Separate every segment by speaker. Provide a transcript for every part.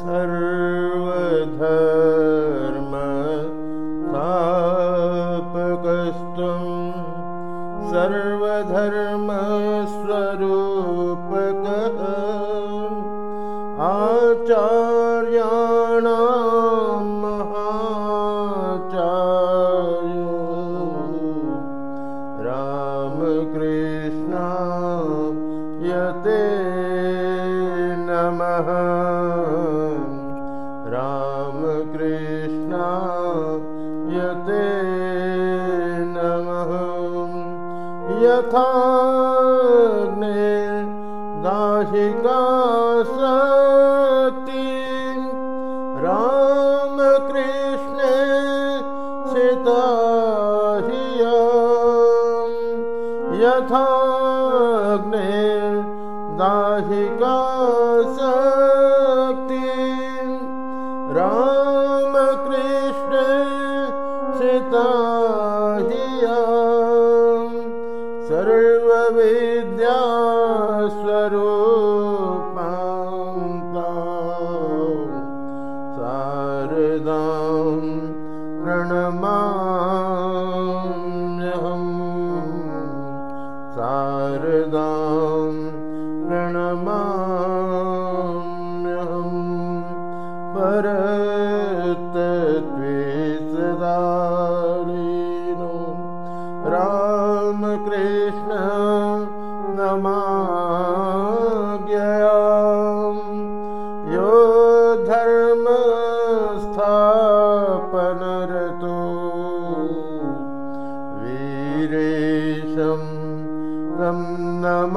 Speaker 1: सर्वधर्मस्थापकस्त्वं सर्वधर्मस्वरूपकः आचार्याणां रामकृष्णा यते नमः रामकृष्णा यते नमः। यथा दाहिका सति रामकृष्णे सीता यथाग्ने दाहिका सीता सर्वविद्यास्वरूपा शारदां प्रणमा शारदां प्रणमाम्यहं परतत्वे नमाज्ञया यो धर्मस्थापनरतो वीरेशम् नमाम्यहं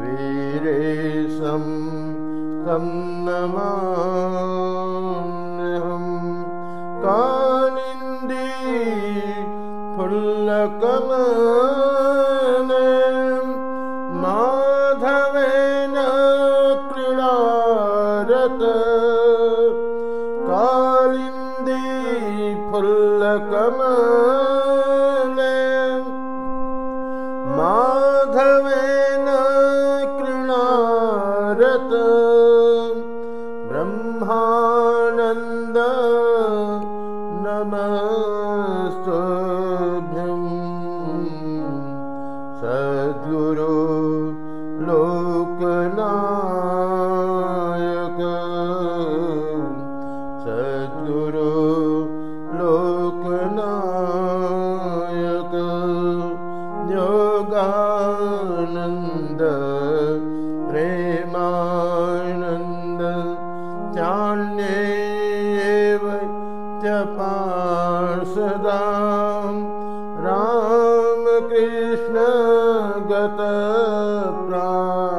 Speaker 1: वीरेशं तं नमाम्यहं फुल्लकमन माधवेन क्रीडारत कालिन्दी फुल्लकमन माधवेन कृणारत। ब्रह्मानन्द नमस्तभ्यं योगानन्द प्रेमानन्द चान्येव च पार्षदा रामकृष्ण गतप्राण सर्व